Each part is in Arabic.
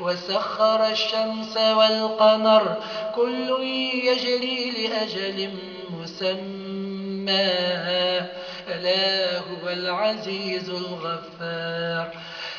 وسخر الشمس والقمر كل يجري لأجل مسمى. ألا هو العزيز الغفار.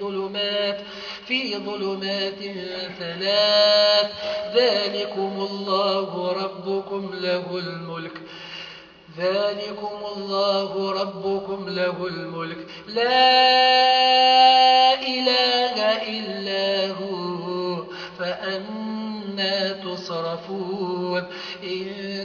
ظلمات في ظلمات ثلاث. ذلكم الله ربكم له الملك. ذلكم الله ربكم له الملك. لا إله إلا هو فأنا تصرفون. إن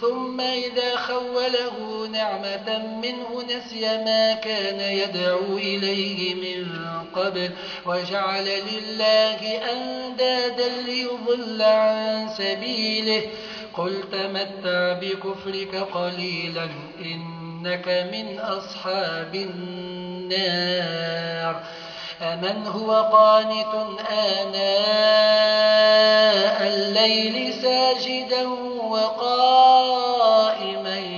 ثم إذا خوله نعمة منه نسي ما كان يدعو إليه من قبل وجعل لله أندادا ليضل عن سبيله قل تمتع بكفرك قليلا إنك من أصحاب النار أمن هو قانت آناء الليل ساجدا وقائما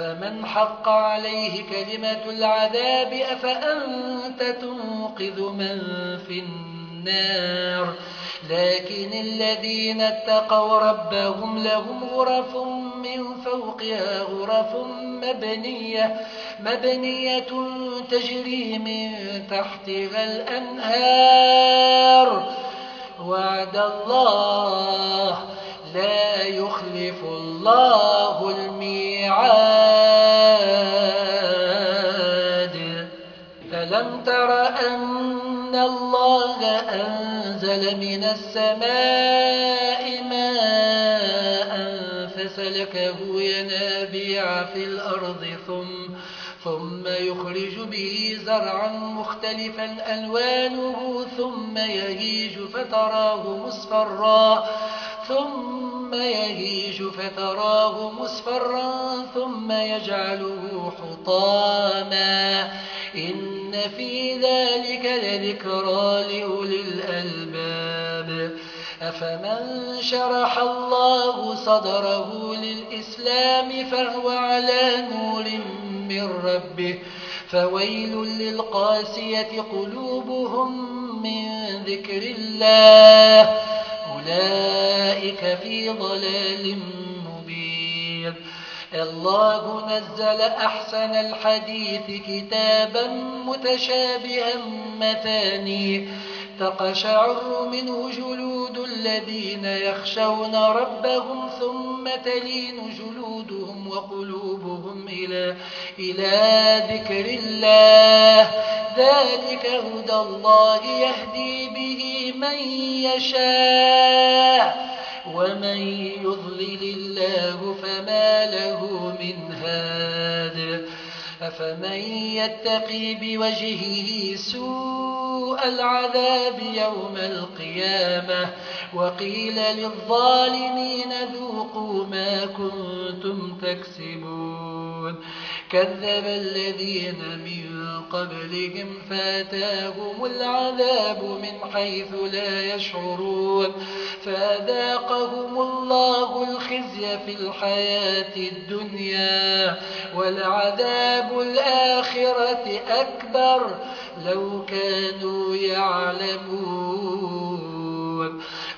أفمن حق عليه كلمة العذاب أفأنت تنقذ من في النار؟ لكن الذين اتقوا ربهم لهم غرف من فوقها غرف مبنية, مبنية تجري من تحتها الأنهار. وعد الله لا يخلف الله الميعاد. تر أن الله أنزل من السماء ماء فسلكه ينابيع في الأرض ثم ثم يخرج به زرعا مختلفا ألوانه ثم يهيج فتراه مصفرا ثم يهيج فتراه مصفرا ثم يجعله حطاما. إن في ذلك لذكرى لأولي الألباب. أفمن شرح الله صدره للإسلام فهو على نور من ربه. فويل للقاسية قلوبهم من ذكر الله. أولئك في ضلال مبين. الله نزل أحسن الحديث كتابا متشابها مثاني. تقشعر منه جلود الذين يخشون ربهم ثم تلين جلودهم وقلوبهم إلى, إلى ذكر الله ذلك هدى الله يهدي به من يشاء ومن يضلل الله فما له من هاد أفمن يتقي بوجهه سوء العذاب يوم القيامة وقيل للظالمين ذوقوا ما كنتم تكسبون. كذب الذين من قبلهم فأتاهم العذاب من حيث لا يشعرون. فأذاقهم الله الخزي في الحياة الدنيا والعذاب الآخرة أكبر. لو كانوا يعلمون.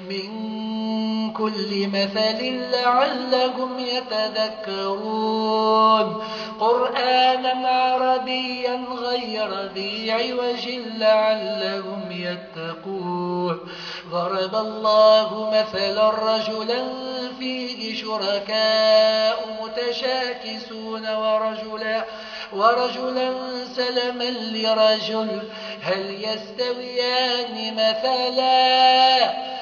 من كل مثل لعلهم يتذكرون. قرآنا عربيا غير ذي عوج لعلهم يتقون. ضرب الله مثلا رجلا فيه شركاء متشاكسون ورجلا, ورجلا سلما لرجل هل يستويان مثلا؟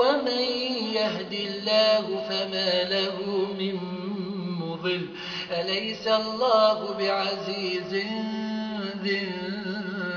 ومن يهد الله فما له من مضل. أليس الله بعزيز ذي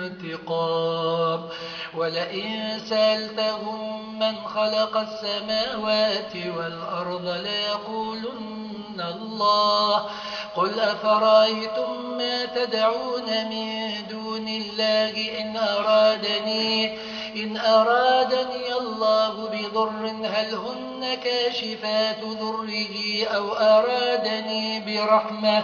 انتقام؟ ولئن سألتهم من خلق السماوات والأرض ليقولن الله. قل أفرأيتم ما تدعون من دون الله إن أرادني, إن أرادني الله بضر هل هن كاشفات ضره أو أرادني برحمة؟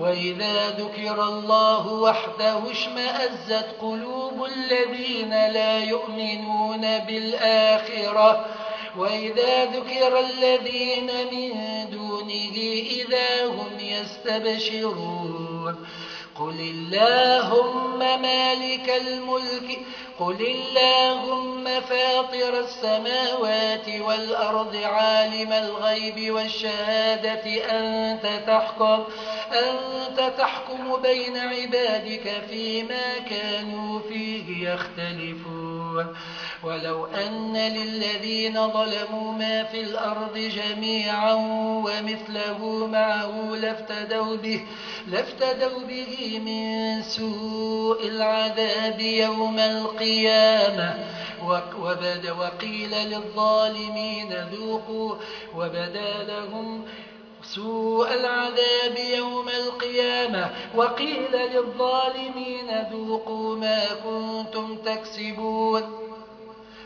وإذا ذكر الله وحده اشمأزت قلوب الذين لا يؤمنون بالآخرة. وإذا ذكر الذين من دونه إذا هم يستبشرون. قل اللهم مالك الملك قل اللهم فاطر السماوات والأرض عالم الغيب والشهادة أنت تحكم, أنت تحكم بين عبادك فيما كانوا فيه يختلفون. ولو أن للذين ظلموا ما في الأرض جميعا ومثله معه لافتدوا به, لافتدوا به من سوء العذاب يوم القيامة. وبد وقيل للظالمين ذوقوا وبدا لهم سوء العذاب يوم القيامة وقيل للظالمين ذوقوا ما كنتم تكسبون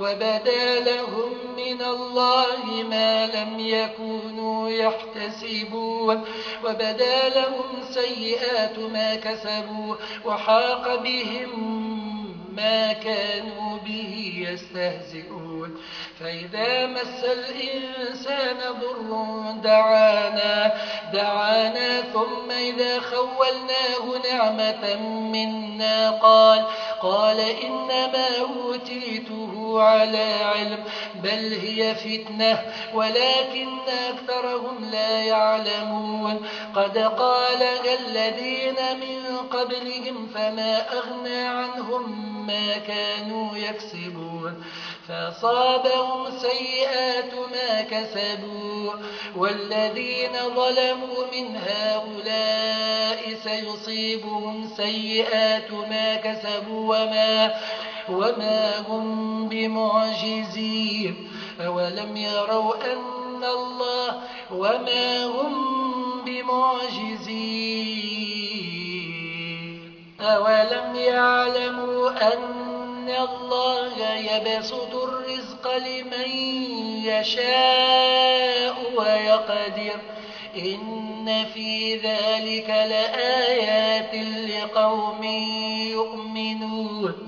وبدا لهم من الله ما لم يكونوا يحتسبون. وبدا لهم سيئات ما كسبوا وحاق بهم ما كانوا به يستهزئون. فإذا مس الإنسان ضر دعانا, دعانا ثم إذا خولناه نعمة منا قال قال إنما أوتيته على علم بل هي فتنة ولكن أكثرهم لا يعلمون. قد قالها الذين من قبلهم فما أغنى عنهم ما كانوا يكسبون. فأصابهم سيئات ما كسبوا. والذين ظلموا من هؤلاء سيصيبهم سيئات ما كسبوا. وما, وما هم بمعجزين أولم يروا أن الله وما هم بمعجزين أولم يعلموا أن الله يبسط الرزق لمن يشاء ويقدر إن في ذلك لآيات لقوم يؤمنون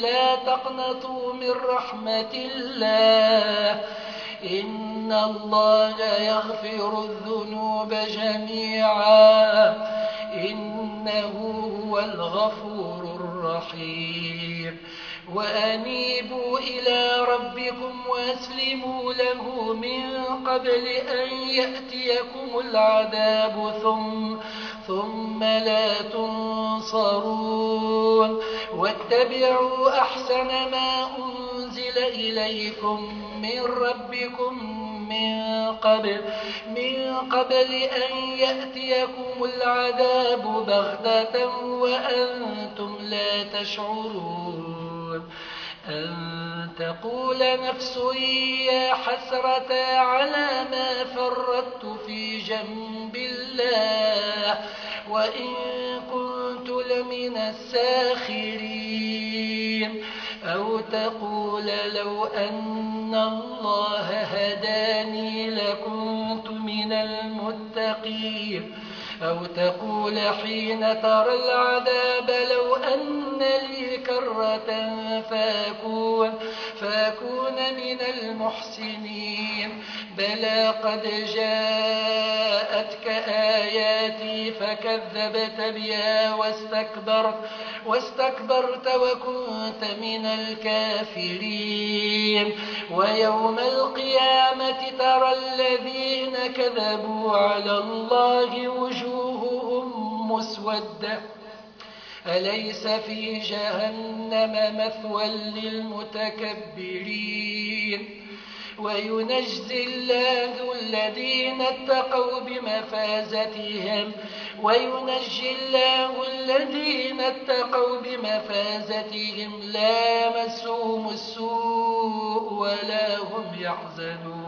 لا تقنطوا من رحمة الله. إن الله يغفر الذنوب جميعا. إنه هو الغفور الرحيم. وأنيبوا إلى ربكم وأسلموا له من قبل أن يأتيكم العذاب ثم, ثم لا تنصرون واتبعوا أحسن ما أنزل إليكم من ربكم من قبل, من قبل أن يأتيكم العذاب بغتة وأنتم لا تشعرون. أن تقول نفس يا حسرة على ما فردت في جنب الله وإن كنت لمن الساخرين. أو تقول لو أن الله هداني لكنت من المتقين. أو تقول حين ترى العذاب لو أن لي كرة فاكون, فأكون من المحسنين. بلى قد جاءتك آياتي فكذبت بها واستكبرت, واستكبرت وكنت من الكافرين. ويوم القيامة ترى الذين كذبوا على الله وجوههم مسودة. أليس في جهنم مثوى للمتكبرين؟ وينجزي الله الذين اتقوا بمفازتهم وينجي الله الذين اتقوا بمفازتهم. لا يمسهم السوء ولا هم يحزنون.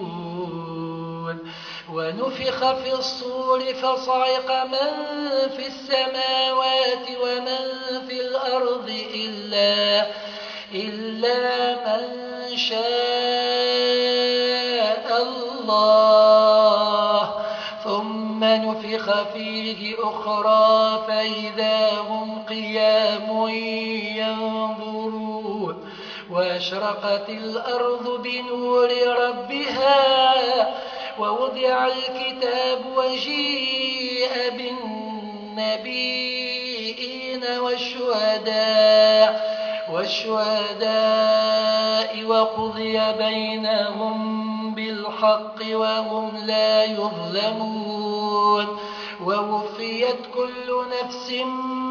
ونفخ في الصور فصعق من في السماوات ومن في الأرض إلا, إلا من شاء الله. ثم نفخ فيه أخرى فإذا هم قيام ينظرون. وأشرقت الأرض بنور ربها ووضع الكتاب وجيء بالنبيين والشهداء والشهداء وقضي بينهم بالحق وهم لا يظلمون ووفيت كل نفس ما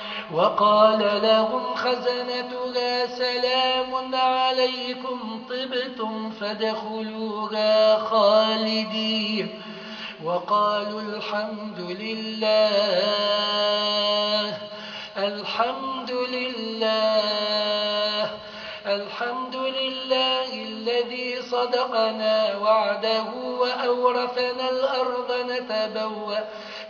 وقال لهم خزنتها سلام عليكم طبتم فادخلوها خالدين. وقالوا الحمد لله الحمد لله الحمد لله الذي صدقنا وعده وأورثنا الأرض نتبوأ,